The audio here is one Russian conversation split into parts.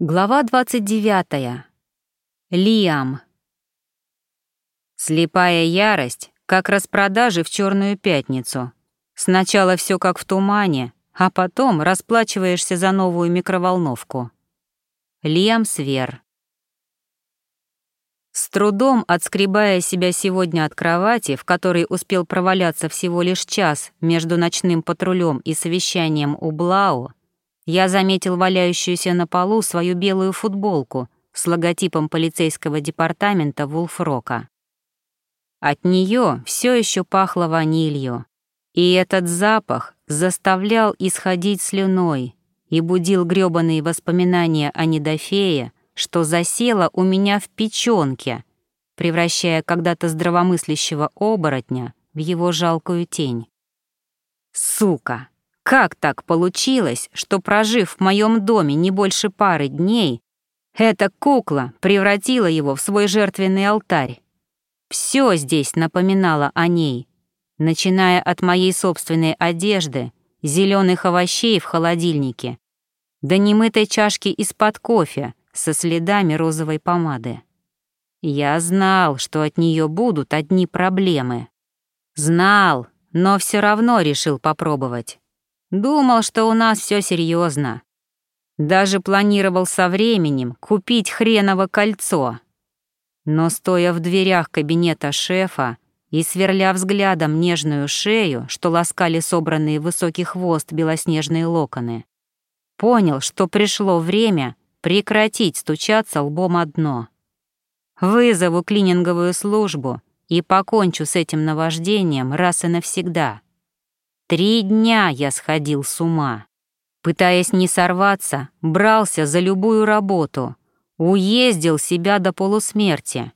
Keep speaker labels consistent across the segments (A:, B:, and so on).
A: Глава 29. Лиам. Слепая ярость, как распродажи в черную пятницу. Сначала все как в тумане, а потом расплачиваешься за новую микроволновку. Лиам Свер. С трудом отскребая себя сегодня от кровати, в которой успел проваляться всего лишь час между ночным патрулем и совещанием у Блау, я заметил валяющуюся на полу свою белую футболку с логотипом полицейского департамента Вулфрока. От нее все еще пахло ванилью, и этот запах заставлял исходить слюной и будил грёбаные воспоминания о недофее, что засело у меня в печёнке, превращая когда-то здравомыслящего оборотня в его жалкую тень. Сука! Как так получилось, что, прожив в моем доме не больше пары дней, эта кукла превратила его в свой жертвенный алтарь? Все здесь напоминало о ней, начиная от моей собственной одежды, зеленых овощей в холодильнике, до немытой чашки из-под кофе со следами розовой помады. Я знал, что от нее будут одни проблемы. Знал, но все равно решил попробовать. Думал, что у нас все серьезно. Даже планировал со временем купить хреново кольцо. Но стоя в дверях кабинета шефа и сверля взглядом нежную шею, что ласкали собранные в высокий хвост белоснежные локоны, понял, что пришло время прекратить стучаться лбом о дно. Вызову клининговую службу и покончу с этим наваждением раз и навсегда. Три дня я сходил с ума. Пытаясь не сорваться, брался за любую работу, уездил себя до полусмерти.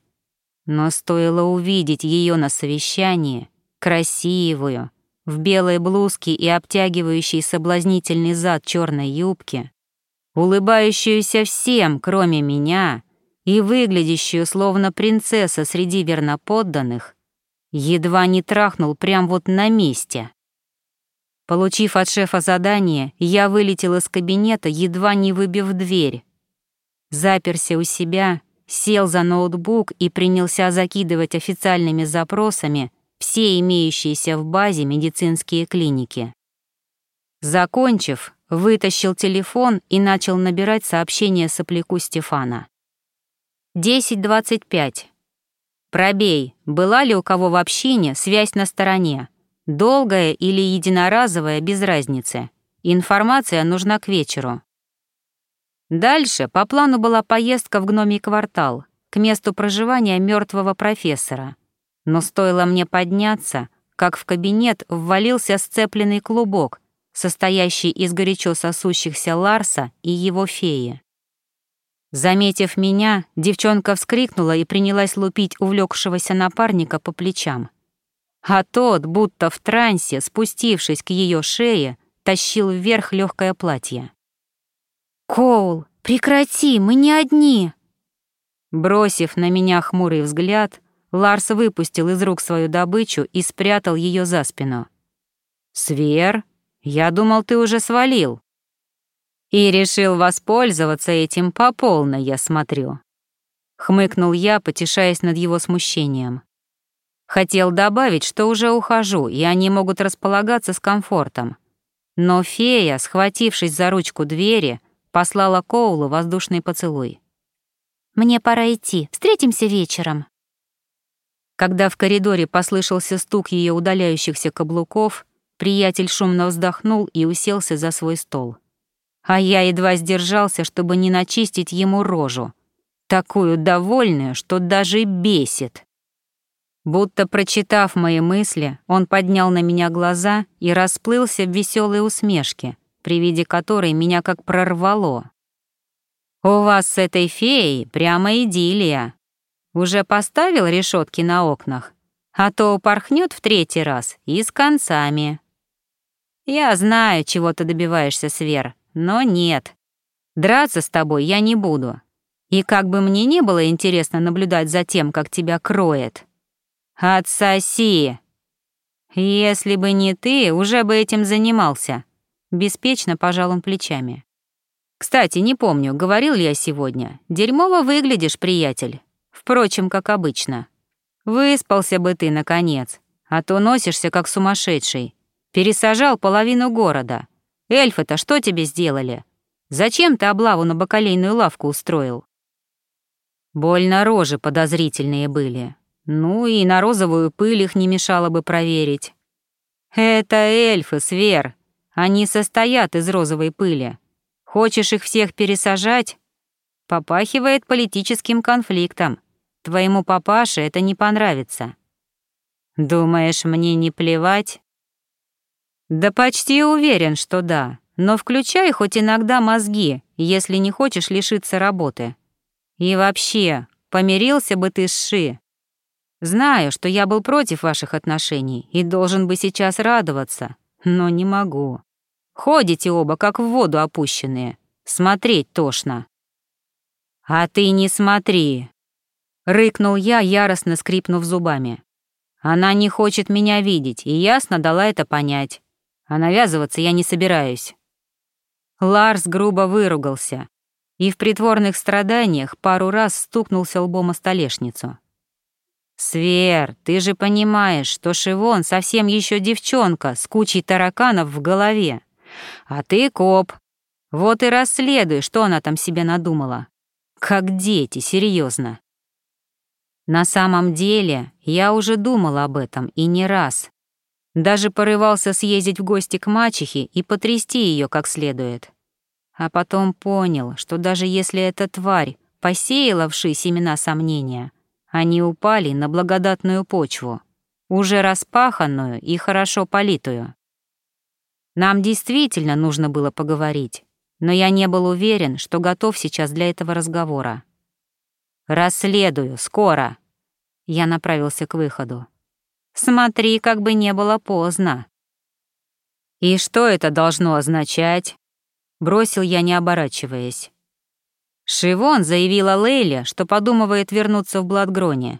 A: Но стоило увидеть ее на совещании, красивую, в белой блузке и обтягивающей соблазнительный зад черной юбки, улыбающуюся всем, кроме меня, и выглядящую словно принцесса среди верноподданных, едва не трахнул прям вот на месте. Получив от шефа задание, я вылетел из кабинета, едва не выбив дверь. Заперся у себя, сел за ноутбук и принялся закидывать официальными запросами все имеющиеся в базе медицинские клиники. Закончив, вытащил телефон и начал набирать сообщение сопляку Стефана. 10.25. Пробей, была ли у кого в общине связь на стороне? Долгая или единоразовая, без разницы. Информация нужна к вечеру. Дальше по плану была поездка в гномий квартал, к месту проживания мертвого профессора. Но стоило мне подняться, как в кабинет ввалился сцепленный клубок, состоящий из горячо сосущихся Ларса и его феи. Заметив меня, девчонка вскрикнула и принялась лупить увлекшегося напарника по плечам а тот, будто в трансе, спустившись к ее шее, тащил вверх легкое платье. «Коул, прекрати, мы не одни!» Бросив на меня хмурый взгляд, Ларс выпустил из рук свою добычу и спрятал ее за спину. «Свер, я думал, ты уже свалил». «И решил воспользоваться этим по полной, я смотрю», — хмыкнул я, потешаясь над его смущением. Хотел добавить, что уже ухожу, и они могут располагаться с комфортом. Но фея, схватившись за ручку двери, послала Коулу воздушный поцелуй. «Мне пора идти. Встретимся вечером». Когда в коридоре послышался стук ее удаляющихся каблуков, приятель шумно вздохнул и уселся за свой стол. А я едва сдержался, чтобы не начистить ему рожу. Такую довольную, что даже бесит. Будто прочитав мои мысли, он поднял на меня глаза и расплылся в веселой усмешке, при виде которой меня как прорвало. «У вас с этой феей прямо идиллия. Уже поставил решетки на окнах, а то упорхнет в третий раз и с концами». «Я знаю, чего ты добиваешься, Свер, но нет. Драться с тобой я не буду. И как бы мне не было интересно наблюдать за тем, как тебя кроет». «Отсоси!» «Если бы не ты, уже бы этим занимался», — беспечно пожал он плечами. Кстати, не помню, говорил ли я сегодня. Дерьмово выглядишь, приятель. Впрочем, как обычно. Выспался бы ты, наконец, а то носишься, как сумасшедший. Пересажал половину города. Эльфы-то что тебе сделали? Зачем ты облаву на бакалейную лавку устроил? Больно рожи подозрительные были. Ну и на розовую пыль их не мешало бы проверить. Это эльфы, Свер. Они состоят из розовой пыли. Хочешь их всех пересажать? Попахивает политическим конфликтом. Твоему папаше это не понравится. Думаешь, мне не плевать? Да почти уверен, что да. Но включай хоть иногда мозги, если не хочешь лишиться работы. И вообще, помирился бы ты с Ши. Знаю, что я был против ваших отношений и должен бы сейчас радоваться, но не могу. Ходите оба, как в воду опущенные. Смотреть тошно. «А ты не смотри!» — рыкнул я, яростно скрипнув зубами. «Она не хочет меня видеть, и ясно дала это понять. А навязываться я не собираюсь». Ларс грубо выругался и в притворных страданиях пару раз стукнулся лбом о столешницу. «Свер, ты же понимаешь, что Шивон совсем еще девчонка с кучей тараканов в голове. А ты коп. Вот и расследуй, что она там себе надумала. Как дети, серьезно. На самом деле, я уже думал об этом и не раз. Даже порывался съездить в гости к мачехе и потрясти ее как следует. А потом понял, что даже если эта тварь посеяла вши семена сомнения, они упали на благодатную почву, уже распаханную и хорошо политую. Нам действительно нужно было поговорить, но я не был уверен, что готов сейчас для этого разговора. «Расследую, скоро!» Я направился к выходу. «Смотри, как бы не было поздно!» «И что это должно означать?» Бросил я, не оборачиваясь. Шивон заявила Лейле, что подумывает вернуться в Бладгроне.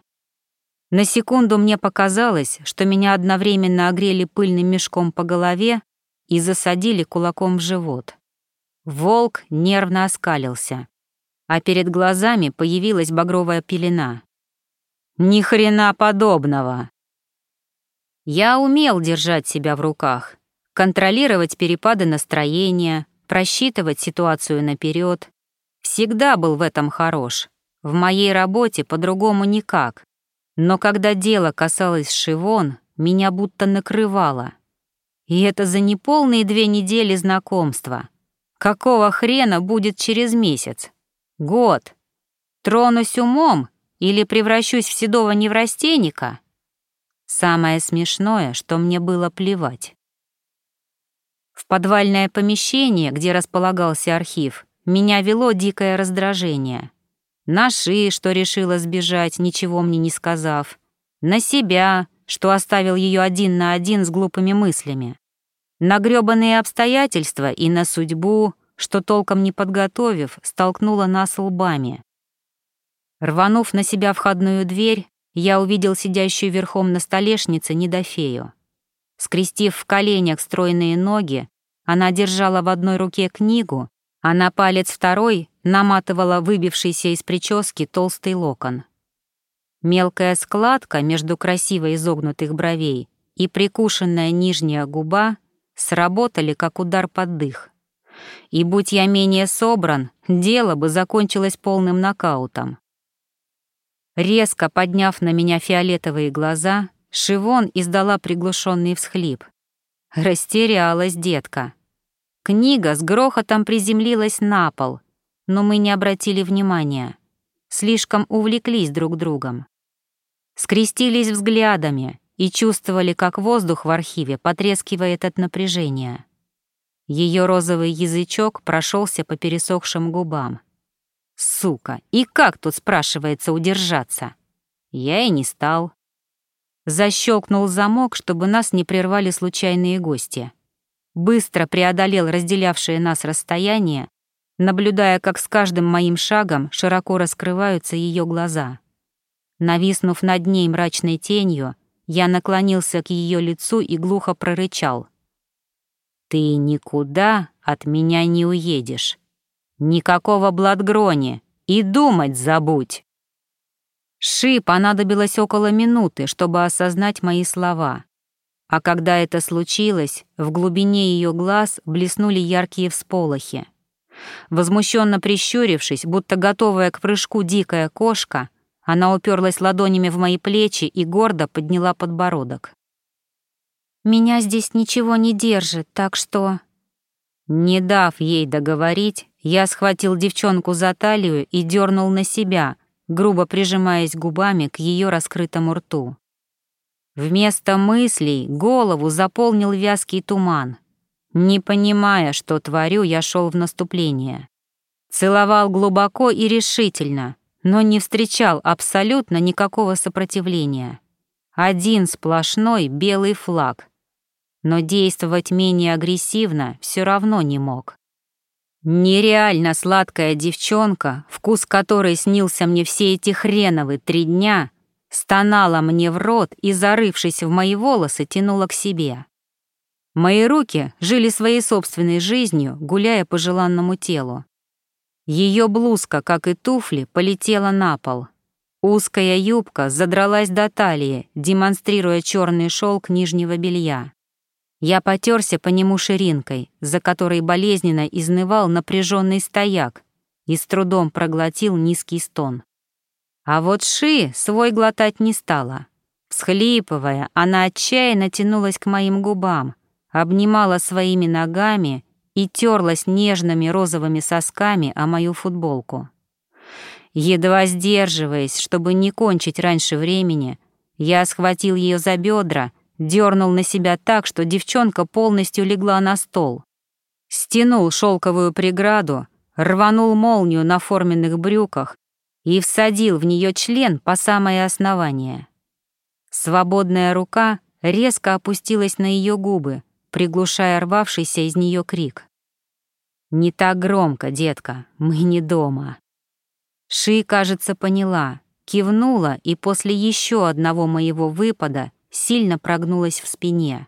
A: На секунду мне показалось, что меня одновременно огрели пыльным мешком по голове и засадили кулаком в живот. Волк нервно оскалился, а перед глазами появилась багровая пелена. Ни хрена подобного. Я умел держать себя в руках, контролировать перепады настроения, просчитывать ситуацию наперед. Всегда был в этом хорош. В моей работе по-другому никак. Но когда дело касалось Шивон, меня будто накрывало. И это за неполные две недели знакомства. Какого хрена будет через месяц? Год. Тронусь умом или превращусь в седого неврастенника? Самое смешное, что мне было плевать. В подвальное помещение, где располагался архив, меня вело дикое раздражение. На Ши, что решила сбежать, ничего мне не сказав. На себя, что оставил ее один на один с глупыми мыслями. На грёбаные обстоятельства и на судьбу, что толком не подготовив, столкнула нас лбами. Рванув на себя входную дверь, я увидел сидящую верхом на столешнице Недофею. Скрестив в коленях стройные ноги, она держала в одной руке книгу, а на палец второй наматывала выбившийся из прически толстый локон. Мелкая складка между красиво изогнутых бровей и прикушенная нижняя губа сработали как удар под дых. И будь я менее собран, дело бы закончилось полным нокаутом. Резко подняв на меня фиолетовые глаза, Шивон издала приглушенный всхлип. Растерялась детка. Книга с грохотом приземлилась на пол, но мы не обратили внимания. Слишком увлеклись друг другом. Скрестились взглядами и чувствовали, как воздух в архиве потрескивает от напряжения. Ее розовый язычок прошелся по пересохшим губам. Сука, и как тут, спрашивается, удержаться? Я и не стал. Защелкнул замок, чтобы нас не прервали случайные гости. Быстро преодолел разделявшее нас расстояние, наблюдая, как с каждым моим шагом широко раскрываются ее глаза. Нависнув над ней мрачной тенью, я наклонился к ее лицу и глухо прорычал. «Ты никуда от меня не уедешь. Никакого Бладгрони, и думать забудь. Ши понадобилось около минуты, чтобы осознать мои слова. А когда это случилось, в глубине ее глаз блеснули яркие всполохи. Возмущенно прищурившись, будто готовая к прыжку дикая кошка, она уперлась ладонями в мои плечи и гордо подняла подбородок. «Меня здесь ничего не держит, так что...» Не дав ей договорить, я схватил девчонку за талию и дернул на себя, грубо прижимаясь губами к ее раскрытому рту. Вместо мыслей голову заполнил вязкий туман. Не понимая, что творю, я шел в наступление. Целовал глубоко и решительно, но не встречал абсолютно никакого сопротивления. Один сплошной белый флаг. Но действовать менее агрессивно все равно не мог. Нереально сладкая девчонка, вкус которой снился мне все эти хреновые три дня, стонала мне в рот и, зарывшись в мои волосы, тянула к себе. Мои руки жили своей собственной жизнью, гуляя по желанному телу. Ее блузка, как и туфли, полетела на пол. Узкая юбка задралась до талии, демонстрируя черный шелк нижнего белья. Я потерся по нему ширинкой, за которой болезненно изнывал напряженный стояк и с трудом проглотил низкий стон. А вот Ши свой глотать не стала. Всхлипывая, она отчаянно тянулась к моим губам, обнимала своими ногами и терлась нежными розовыми сосками о мою футболку. Едва сдерживаясь, чтобы не кончить раньше времени, я схватил ее за бедра дернул на себя так, что девчонка полностью легла на стол. Стянул шелковую преграду, рванул молнию на форменных брюках и всадил в нее член по самое основание. Свободная рука резко опустилась на ее губы, приглушая рвавшийся из нее крик. «Не так громко, детка, мы не дома». Ши, кажется, поняла, кивнула и после еще одного моего выпада сильно прогнулась в спине.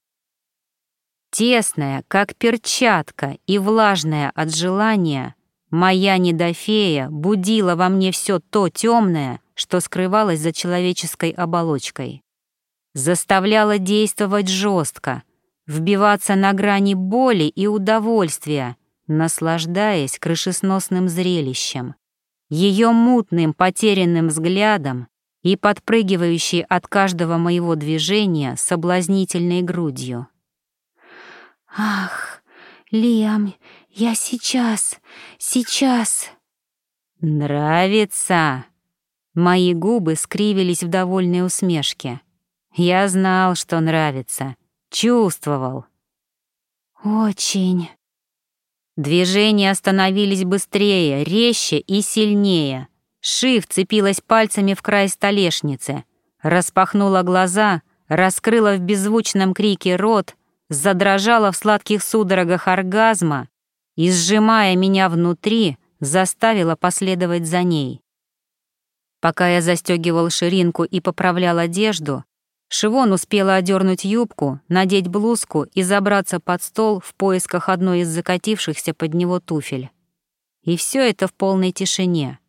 A: Тесная, как перчатка, и влажная от желания, моя недофея будила во мне все то темное, что скрывалось за человеческой оболочкой. Заставляла действовать жестко, вбиваться на грани боли и удовольствия, наслаждаясь крышесносным зрелищем. Ее мутным потерянным взглядом и подпрыгивающий от каждого моего движения соблазнительной грудью. «Ах, Лиам, я сейчас, сейчас!» «Нравится!» Мои губы скривились в довольной усмешке. Я знал, что нравится, чувствовал. «Очень!» Движения становились быстрее, резче и сильнее. Ши вцепилась пальцами в край столешницы, распахнула глаза, раскрыла в беззвучном крике рот, задрожала в сладких судорогах оргазма и, сжимая меня внутри, заставила последовать за ней. Пока я застегивал ширинку и поправлял одежду, Шивон успела одернуть юбку, надеть блузку и забраться под стол в поисках одной из закатившихся под него туфель. И все это в полной тишине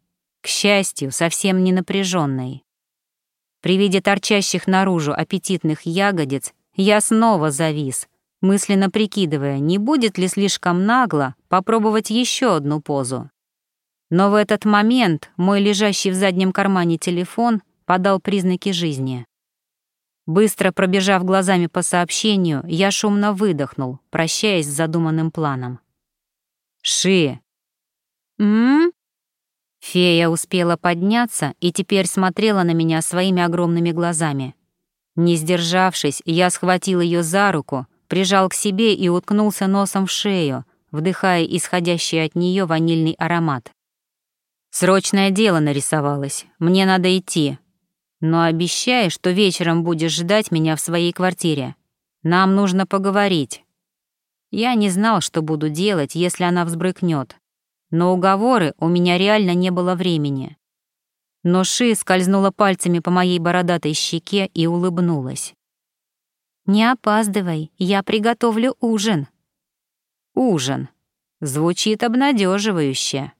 A: к счастью, совсем не напряженной. При виде торчащих наружу аппетитных ягодиц я снова завис, мысленно прикидывая, не будет ли слишком нагло попробовать еще одну позу. Но в этот момент мой лежащий в заднем кармане телефон подал признаки жизни. Быстро пробежав глазами по сообщению, я шумно выдохнул, прощаясь с задуманным планом. «Ши!» «М?» Фея успела подняться и теперь смотрела на меня своими огромными глазами. Не сдержавшись, я схватил ее за руку, прижал к себе и уткнулся носом в шею, вдыхая исходящий от нее ванильный аромат. «Срочное дело нарисовалось, мне надо идти. Но обещай, что вечером будешь ждать меня в своей квартире. Нам нужно поговорить». Я не знал, что буду делать, если она взбрыкнет но уговоры у меня реально не было времени. Но Ши скользнула пальцами по моей бородатой щеке и улыбнулась. «Не опаздывай, я приготовлю ужин». «Ужин». Звучит обнадеживающе.